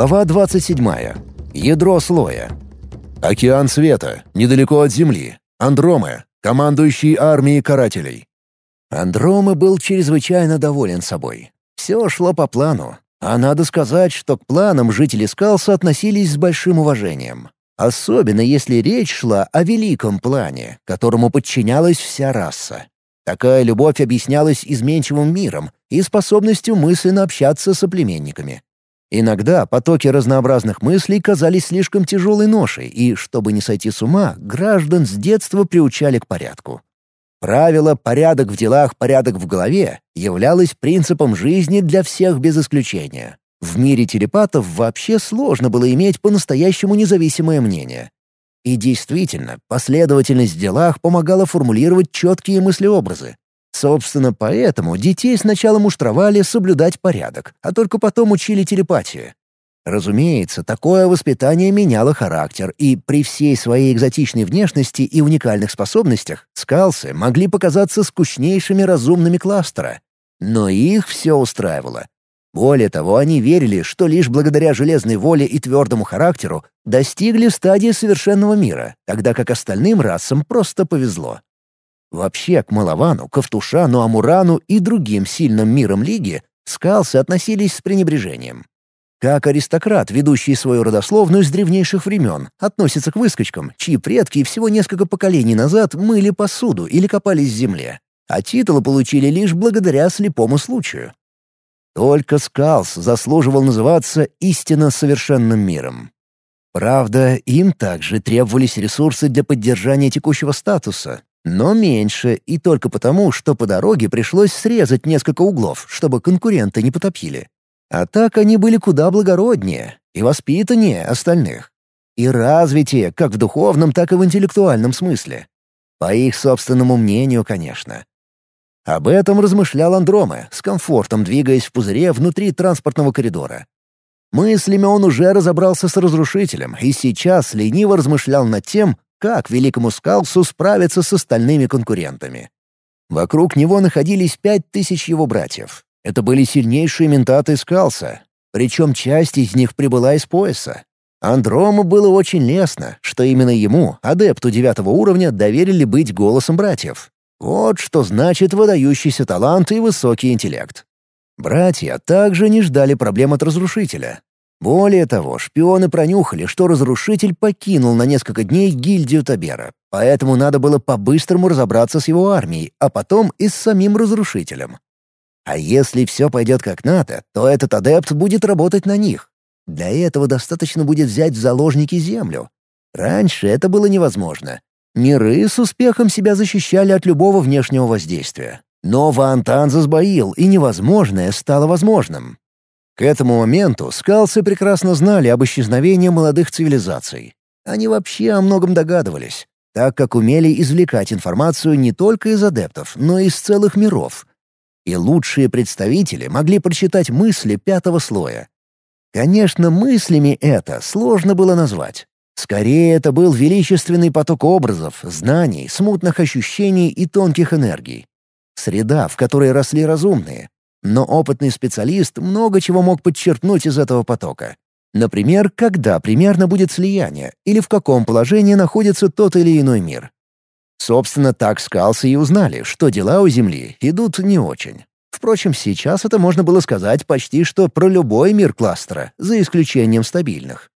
Глава 27. Ядро слоя. Океан света, недалеко от Земли. Андромы, командующий армией карателей. Андрома был чрезвычайно доволен собой. Все шло по плану. А надо сказать, что к планам жители Скалса относились с большим уважением. Особенно если речь шла о великом плане, которому подчинялась вся раса. Такая любовь объяснялась изменчивым миром и способностью мысленно общаться с соплеменниками. Иногда потоки разнообразных мыслей казались слишком тяжелой ношей, и, чтобы не сойти с ума, граждан с детства приучали к порядку. Правило «порядок в делах, порядок в голове» являлось принципом жизни для всех без исключения. В мире телепатов вообще сложно было иметь по-настоящему независимое мнение. И действительно, последовательность в делах помогала формулировать четкие мыслеобразы. Собственно, поэтому детей сначала муштровали соблюдать порядок, а только потом учили телепатию. Разумеется, такое воспитание меняло характер, и при всей своей экзотичной внешности и уникальных способностях скалсы могли показаться скучнейшими разумными кластера. Но их все устраивало. Более того, они верили, что лишь благодаря железной воле и твердому характеру достигли стадии совершенного мира, тогда как остальным расам просто повезло. Вообще к Маловану, Ковтушану, Амурану и другим сильным мирам Лиги скалсы относились с пренебрежением. Как аристократ, ведущий свою родословную с древнейших времен, относится к выскочкам, чьи предки всего несколько поколений назад мыли посуду или копались в земле, а титулы получили лишь благодаря слепому случаю. Только Скалс заслуживал называться истинно совершенным миром. Правда, им также требовались ресурсы для поддержания текущего статуса, но меньше и только потому, что по дороге пришлось срезать несколько углов, чтобы конкуренты не потопили. А так они были куда благороднее и воспитаннее остальных. И развитие как в духовном, так и в интеллектуальном смысле. По их собственному мнению, конечно. Об этом размышлял Андроме, с комфортом двигаясь в пузыре внутри транспортного коридора. Мыслями он уже разобрался с разрушителем и сейчас лениво размышлял над тем, как великому Скалсу справиться с остальными конкурентами. Вокруг него находились пять тысяч его братьев. Это были сильнейшие ментаты Скалса, причем часть из них прибыла из пояса. Андрому было очень лестно, что именно ему, адепту девятого уровня, доверили быть голосом братьев. Вот что значит выдающийся талант и высокий интеллект. Братья также не ждали проблем от разрушителя. Более того, шпионы пронюхали, что разрушитель покинул на несколько дней гильдию Табера, поэтому надо было по-быстрому разобраться с его армией, а потом и с самим разрушителем. А если все пойдет как надо, то этот адепт будет работать на них. Для этого достаточно будет взять в заложники землю. Раньше это было невозможно. Миры с успехом себя защищали от любого внешнего воздействия. Но Ваантан сбоил, и невозможное стало возможным. К этому моменту скалцы прекрасно знали об исчезновении молодых цивилизаций. Они вообще о многом догадывались, так как умели извлекать информацию не только из адептов, но и из целых миров. И лучшие представители могли прочитать мысли пятого слоя. Конечно, мыслями это сложно было назвать. Скорее, это был величественный поток образов, знаний, смутных ощущений и тонких энергий. Среда, в которой росли разумные, но опытный специалист много чего мог подчеркнуть из этого потока. Например, когда примерно будет слияние или в каком положении находится тот или иной мир. Собственно, так скалсы и узнали, что дела у Земли идут не очень. Впрочем, сейчас это можно было сказать почти что про любой мир кластера, за исключением стабильных.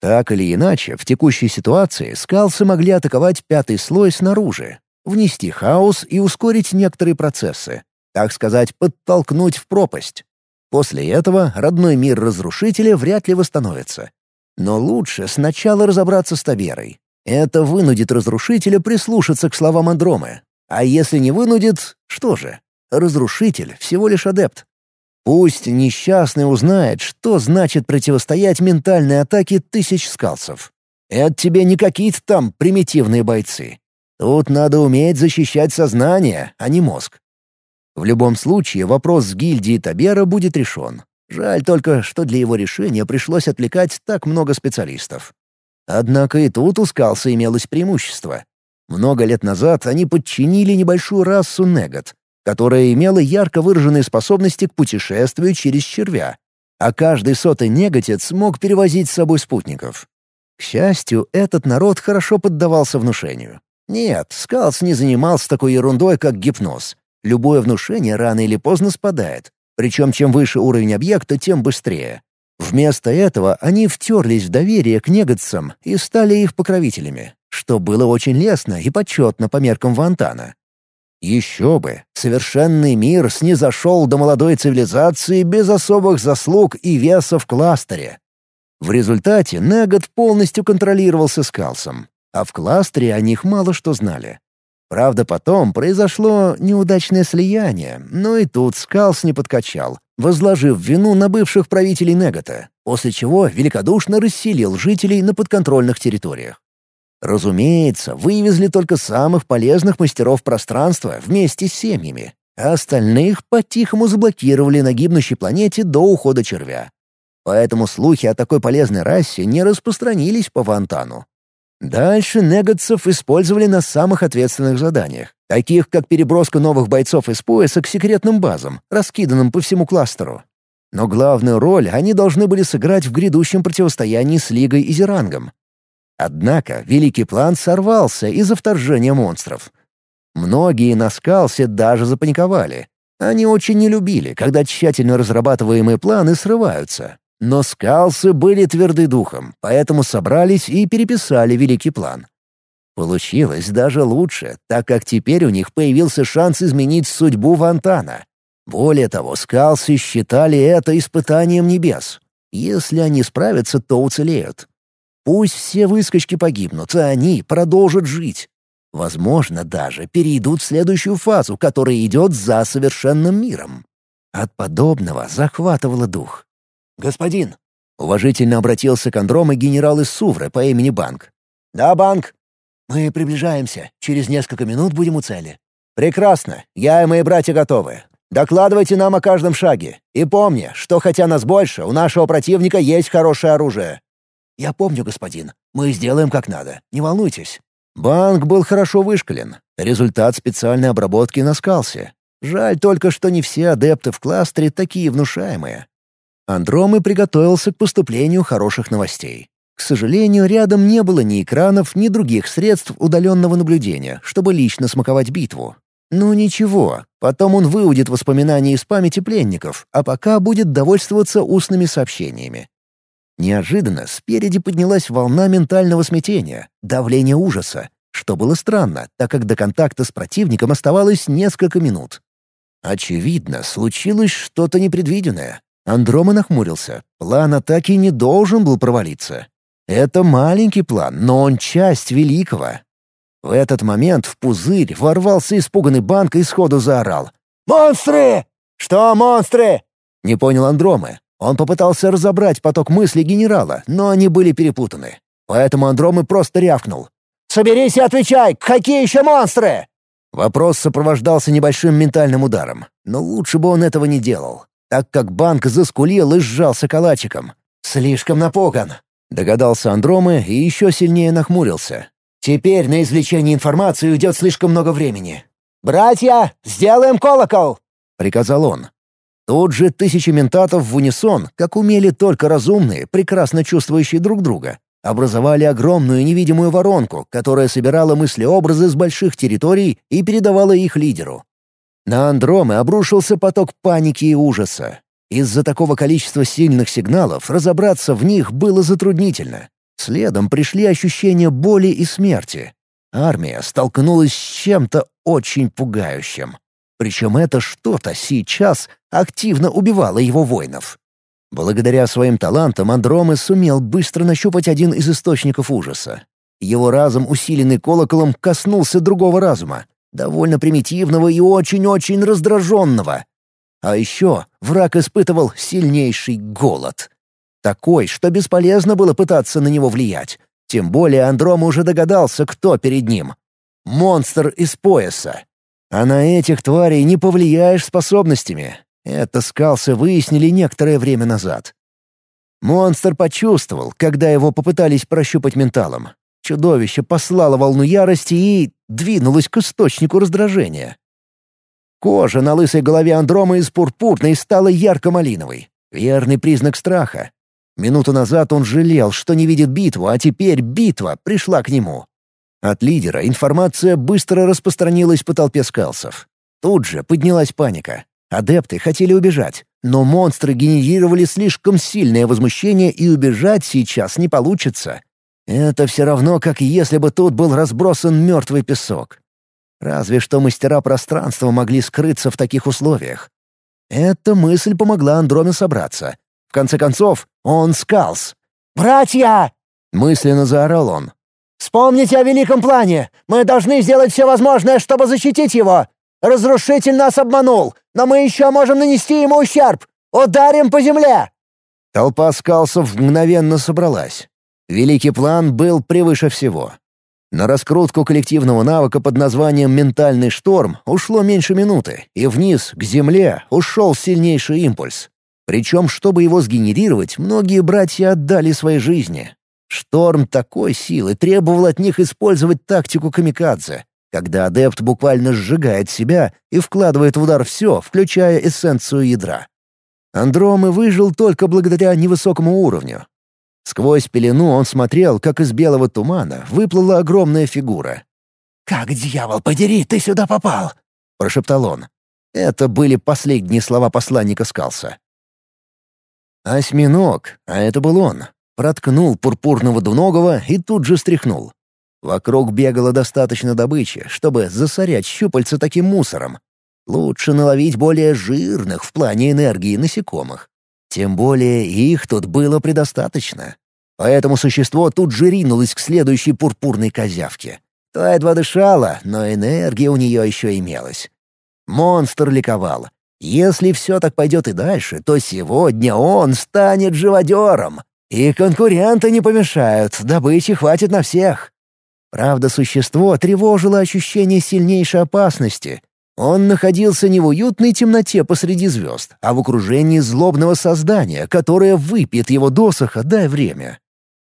Так или иначе, в текущей ситуации скалсы могли атаковать пятый слой снаружи, внести хаос и ускорить некоторые процессы, так сказать, подтолкнуть в пропасть. После этого родной мир разрушителя вряд ли восстановится. Но лучше сначала разобраться с Таберой. Это вынудит разрушителя прислушаться к словам Андромы. А если не вынудит, что же? Разрушитель — всего лишь адепт. Пусть несчастный узнает, что значит противостоять ментальной атаке тысяч скалцев. Это тебе не какие-то там примитивные бойцы. Тут надо уметь защищать сознание, а не мозг. В любом случае, вопрос с гильдией Табера будет решен. Жаль только, что для его решения пришлось отвлекать так много специалистов. Однако и тут у Скалса имелось преимущество. Много лет назад они подчинили небольшую расу Негат, которая имела ярко выраженные способности к путешествию через червя. а каждый сотый негатец мог перевозить с собой спутников. К счастью, этот народ хорошо поддавался внушению. Нет, Скалс не занимался такой ерундой, как гипноз. Любое внушение рано или поздно спадает. Причем чем выше уровень объекта, тем быстрее. Вместо этого они втерлись в доверие к негатцам и стали их покровителями, что было очень лестно и почетно по меркам Вантана. Еще бы, совершенный мир снизошел до молодой цивилизации без особых заслуг и веса в кластере. В результате Негат полностью контролировался Скалсом, а в кластере о них мало что знали. Правда, потом произошло неудачное слияние, но и тут Скалс не подкачал, возложив вину на бывших правителей Негата, после чего великодушно расселил жителей на подконтрольных территориях. Разумеется, вывезли только самых полезных мастеров пространства вместе с семьями, а остальных по-тихому заблокировали на гибнущей планете до ухода червя. Поэтому слухи о такой полезной расе не распространились по Вантану. Дальше негатцев использовали на самых ответственных заданиях, таких как переброска новых бойцов из пояса к секретным базам, раскиданным по всему кластеру. Но главную роль они должны были сыграть в грядущем противостоянии с Лигой и Зерангом. Однако великий план сорвался из-за вторжения монстров. Многие на скалсе даже запаниковали. Они очень не любили, когда тщательно разрабатываемые планы срываются. Но скалсы были тверды духом, поэтому собрались и переписали великий план. Получилось даже лучше, так как теперь у них появился шанс изменить судьбу Вантана. Более того, скалсы считали это испытанием небес. Если они справятся, то уцелеют. Пусть все выскочки погибнут, а они продолжат жить. Возможно, даже перейдут в следующую фазу, которая идет за совершенным миром. От подобного захватывало дух. «Господин!» — уважительно обратился к Андроме генерал из Сувры по имени Банк. «Да, Банк!» «Мы приближаемся. Через несколько минут будем у цели». «Прекрасно. Я и мои братья готовы. Докладывайте нам о каждом шаге. И помни, что хотя нас больше, у нашего противника есть хорошее оружие». «Я помню, господин. Мы сделаем как надо. Не волнуйтесь». Банк был хорошо вышкален. Результат специальной обработки на скалсе. Жаль только, что не все адепты в кластере такие внушаемые. Андромы приготовился к поступлению хороших новостей. К сожалению, рядом не было ни экранов, ни других средств удаленного наблюдения, чтобы лично смаковать битву. Ну ничего, потом он выудит воспоминания из памяти пленников, а пока будет довольствоваться устными сообщениями. Неожиданно спереди поднялась волна ментального смятения, давления ужаса, что было странно, так как до контакта с противником оставалось несколько минут. Очевидно, случилось что-то непредвиденное. Андрома нахмурился. План атаки не должен был провалиться. Это маленький план, но он часть великого. В этот момент в пузырь ворвался испуганный банк и сходу заорал. «Монстры!» «Что монстры?» — не понял Андромы. Он попытался разобрать поток мыслей генерала, но они были перепутаны. Поэтому Андромы просто рявкнул. «Соберись и отвечай! Какие еще монстры?» Вопрос сопровождался небольшим ментальным ударом, но лучше бы он этого не делал так как банк заскулил и сжался калачиком. «Слишком напуган», — догадался Андромы и еще сильнее нахмурился. «Теперь на извлечение информации уйдет слишком много времени». «Братья, сделаем колокол!» — приказал он. Тут же тысячи ментатов в унисон, как умели только разумные, прекрасно чувствующие друг друга, образовали огромную невидимую воронку, которая собирала мысли-образы с больших территорий и передавала их лидеру. На Андромы обрушился поток паники и ужаса. Из-за такого количества сильных сигналов разобраться в них было затруднительно. Следом пришли ощущения боли и смерти. Армия столкнулась с чем-то очень пугающим. Причем это что-то сейчас активно убивало его воинов. Благодаря своим талантам Андромы сумел быстро нащупать один из источников ужаса. Его разум, усиленный колоколом, коснулся другого разума, довольно примитивного и очень-очень раздраженного. А еще враг испытывал сильнейший голод. Такой, что бесполезно было пытаться на него влиять. Тем более Андром уже догадался, кто перед ним. Монстр из пояса. А на этих тварей не повлияешь способностями. Это скалсы выяснили некоторое время назад. Монстр почувствовал, когда его попытались прощупать менталом. Чудовище послало волну ярости и двинулось к источнику раздражения. Кожа на лысой голове Андрома из пурпурной стала ярко-малиновой. Верный признак страха. Минуту назад он жалел, что не видит битву, а теперь битва пришла к нему. От лидера информация быстро распространилась по толпе скалсов. Тут же поднялась паника. Адепты хотели убежать, но монстры генерировали слишком сильное возмущение, и убежать сейчас не получится. Это все равно, как если бы тут был разбросан мертвый песок. Разве что мастера пространства могли скрыться в таких условиях. Эта мысль помогла Андроме собраться. В конце концов, он скалс. «Братья!» — мысленно заорал он. «Вспомните о великом плане! Мы должны сделать все возможное, чтобы защитить его! Разрушитель нас обманул, но мы еще можем нанести ему ущерб! Ударим по земле!» Толпа скалсов мгновенно собралась. Великий план был превыше всего. На раскрутку коллективного навыка под названием «Ментальный шторм» ушло меньше минуты, и вниз, к земле, ушел сильнейший импульс. Причем, чтобы его сгенерировать, многие братья отдали свои жизни. Шторм такой силы требовал от них использовать тактику камикадзе, когда адепт буквально сжигает себя и вкладывает в удар все, включая эссенцию ядра. Андромы выжил только благодаря невысокому уровню. Сквозь пелену он смотрел, как из белого тумана выплыла огромная фигура. «Как, дьявол, подери, ты сюда попал!» — прошептал он. Это были последние слова посланника Скалса. Осьминог, а это был он, проткнул пурпурного двуногого и тут же стряхнул. Вокруг бегало достаточно добычи, чтобы засорять щупальца таким мусором. Лучше наловить более жирных в плане энергии насекомых. Тем более их тут было предостаточно. Поэтому существо тут же ринулось к следующей пурпурной козявке. Та едва дышала, но энергия у нее еще имелась. Монстр ликовал. Если все так пойдет и дальше, то сегодня он станет живодером. И конкуренты не помешают, добычи хватит на всех. Правда, существо тревожило ощущение сильнейшей опасности. Он находился не в уютной темноте посреди звезд, а в окружении злобного создания, которое выпьет его досоха, дай время.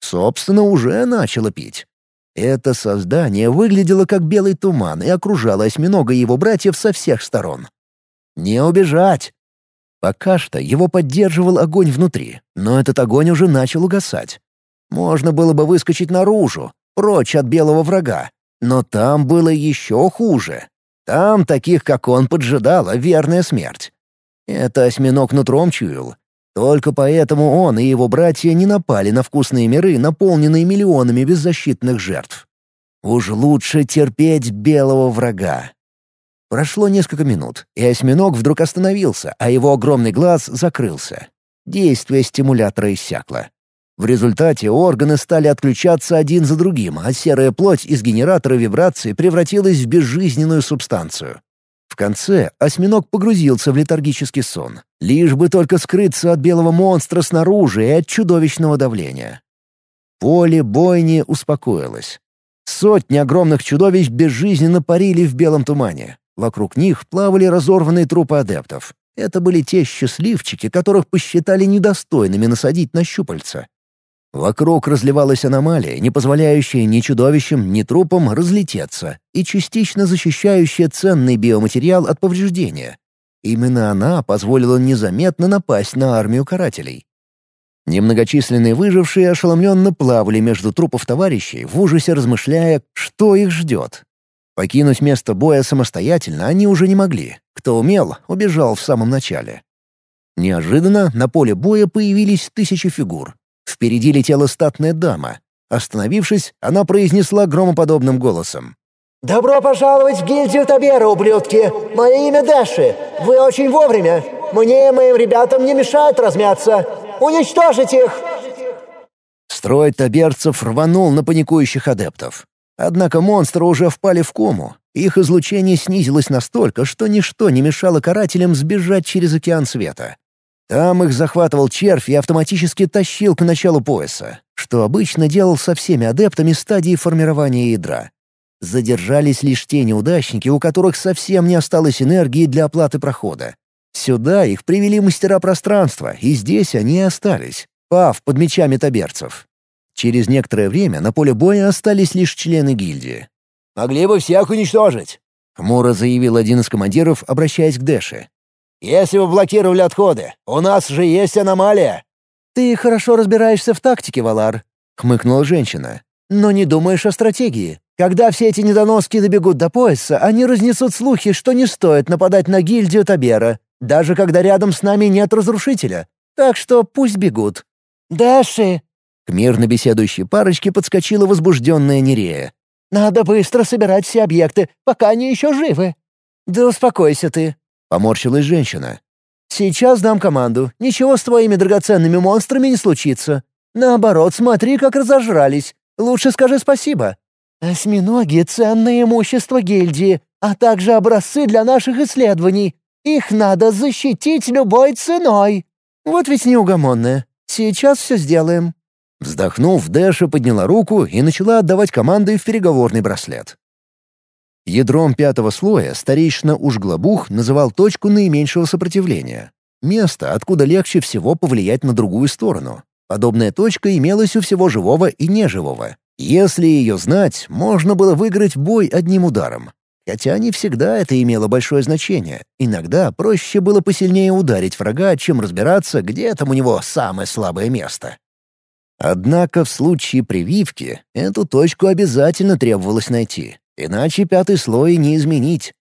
Собственно, уже начало пить. Это создание выглядело как белый туман и окружало осьминога и его братьев со всех сторон. Не убежать! Пока что его поддерживал огонь внутри, но этот огонь уже начал угасать. Можно было бы выскочить наружу, прочь от белого врага, но там было еще хуже. Там таких, как он, поджидала верная смерть. Это осьминог нутром чуял. Только поэтому он и его братья не напали на вкусные миры, наполненные миллионами беззащитных жертв. Уж лучше терпеть белого врага, Прошло несколько минут, и осьминог вдруг остановился, а его огромный глаз закрылся. Действие стимулятора иссякло. В результате органы стали отключаться один за другим, а серая плоть из генератора вибраций превратилась в безжизненную субстанцию. В конце осьминог погрузился в летаргический сон, лишь бы только скрыться от белого монстра снаружи и от чудовищного давления. Поле бойни успокоилось. Сотни огромных чудовищ безжизненно парили в белом тумане. Вокруг них плавали разорванные трупы адептов. Это были те счастливчики, которых посчитали недостойными насадить на щупальца. Вокруг разливалась аномалия, не позволяющая ни чудовищам, ни трупам разлететься и частично защищающая ценный биоматериал от повреждения. Именно она позволила незаметно напасть на армию карателей. Немногочисленные выжившие ошеломленно плавали между трупов товарищей, в ужасе размышляя, что их ждет. Покинуть место боя самостоятельно они уже не могли. Кто умел, убежал в самом начале. Неожиданно на поле боя появились тысячи фигур. Впереди летела статная дама. Остановившись, она произнесла громоподобным голосом. «Добро пожаловать в гильдию Табера, ублюдки! Мое имя Дэши. Вы очень вовремя. Мне и моим ребятам не мешает размяться. Уничтожить их!» Строй таберцев рванул на паникующих адептов. Однако монстры уже впали в кому. Их излучение снизилось настолько, что ничто не мешало карателям сбежать через океан света. Там их захватывал червь и автоматически тащил к началу пояса, что обычно делал со всеми адептами стадии формирования ядра. Задержались лишь те неудачники, у которых совсем не осталось энергии для оплаты прохода. Сюда их привели мастера пространства, и здесь они остались, пав под мечами таберцев. Через некоторое время на поле боя остались лишь члены гильдии. «Могли бы всех уничтожить», — хмуро заявил один из командиров, обращаясь к Дэше. Если вы блокировали отходы, у нас же есть аномалия». «Ты хорошо разбираешься в тактике, Валар», — хмыкнула женщина. «Но не думаешь о стратегии. Когда все эти недоноски добегут до пояса, они разнесут слухи, что не стоит нападать на гильдию Табера, даже когда рядом с нами нет разрушителя. Так что пусть бегут». «Дэши!» К мирно беседующей парочке подскочила возбужденная Нерея. «Надо быстро собирать все объекты, пока они еще живы». «Да успокойся ты», — поморщилась женщина. «Сейчас дам команду. Ничего с твоими драгоценными монстрами не случится. Наоборот, смотри, как разожрались. Лучше скажи спасибо». «Осьминоги — ценное имущество гильдии, а также образцы для наших исследований. Их надо защитить любой ценой». «Вот ведь неугомонная. Сейчас все сделаем». Вздохнув, Дэша подняла руку и начала отдавать команды в переговорный браслет. Ядром пятого слоя старейшина Ужглобух называл точку наименьшего сопротивления. Место, откуда легче всего повлиять на другую сторону. Подобная точка имелась у всего живого и неживого. Если ее знать, можно было выиграть бой одним ударом. Хотя не всегда это имело большое значение. Иногда проще было посильнее ударить врага, чем разбираться, где там у него самое слабое место. Однако в случае прививки эту точку обязательно требовалось найти, иначе пятый слой не изменить.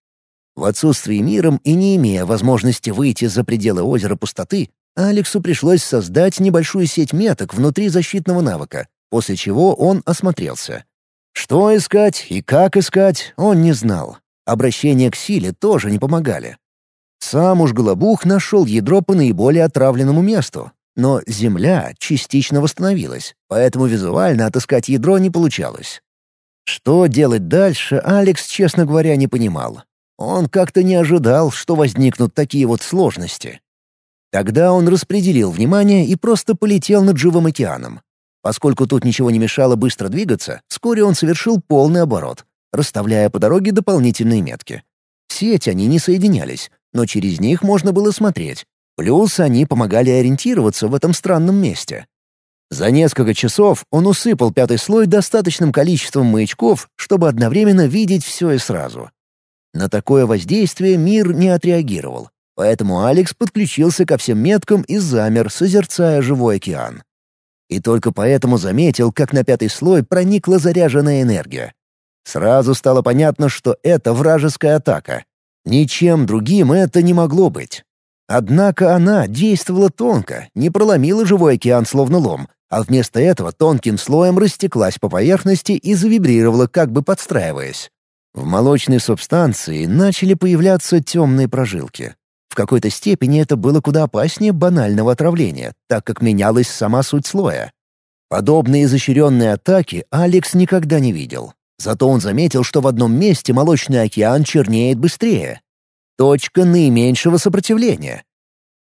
В отсутствии миром и не имея возможности выйти за пределы озера пустоты, Алексу пришлось создать небольшую сеть меток внутри защитного навыка, после чего он осмотрелся. Что искать и как искать, он не знал. Обращения к силе тоже не помогали. Сам уж Голобух нашел ядро по наиболее отравленному месту, но Земля частично восстановилась, поэтому визуально отыскать ядро не получалось. Что делать дальше, Алекс, честно говоря, не понимал. Он как-то не ожидал, что возникнут такие вот сложности. Тогда он распределил внимание и просто полетел над живым океаном. Поскольку тут ничего не мешало быстро двигаться, вскоре он совершил полный оборот, расставляя по дороге дополнительные метки. В сеть они не соединялись, но через них можно было смотреть, Плюс они помогали ориентироваться в этом странном месте. За несколько часов он усыпал пятый слой достаточным количеством маячков, чтобы одновременно видеть все и сразу. На такое воздействие мир не отреагировал, поэтому Алекс подключился ко всем меткам и замер, созерцая живой океан. И только поэтому заметил, как на пятый слой проникла заряженная энергия. Сразу стало понятно, что это вражеская атака. Ничем другим это не могло быть. Однако она действовала тонко, не проломила живой океан словно лом, а вместо этого тонким слоем растеклась по поверхности и завибрировала, как бы подстраиваясь. В молочной субстанции начали появляться темные прожилки. В какой-то степени это было куда опаснее банального отравления, так как менялась сама суть слоя. Подобные изощренные атаки Алекс никогда не видел. Зато он заметил, что в одном месте молочный океан чернеет быстрее, Точка наименьшего сопротивления.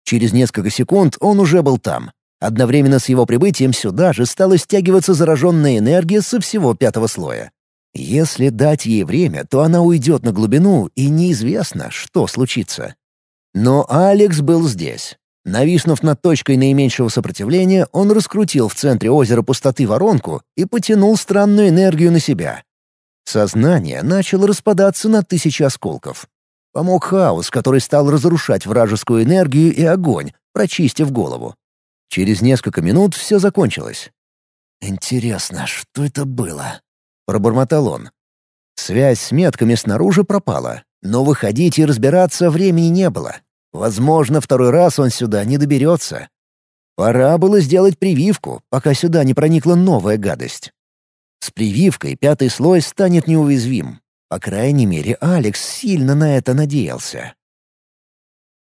Через несколько секунд он уже был там. Одновременно с его прибытием сюда же стала стягиваться зараженная энергия со всего пятого слоя. Если дать ей время, то она уйдет на глубину, и неизвестно, что случится. Но Алекс был здесь. Нависнув над точкой наименьшего сопротивления, он раскрутил в центре озера пустоты воронку и потянул странную энергию на себя. Сознание начало распадаться на тысячи осколков. Помог хаос, который стал разрушать вражескую энергию и огонь, прочистив голову. Через несколько минут все закончилось. «Интересно, что это было?» — пробормотал он. Связь с метками снаружи пропала, но выходить и разбираться времени не было. Возможно, второй раз он сюда не доберется. Пора было сделать прививку, пока сюда не проникла новая гадость. С прививкой пятый слой станет неуязвим, по крайней мере, Алекс сильно на это надеялся.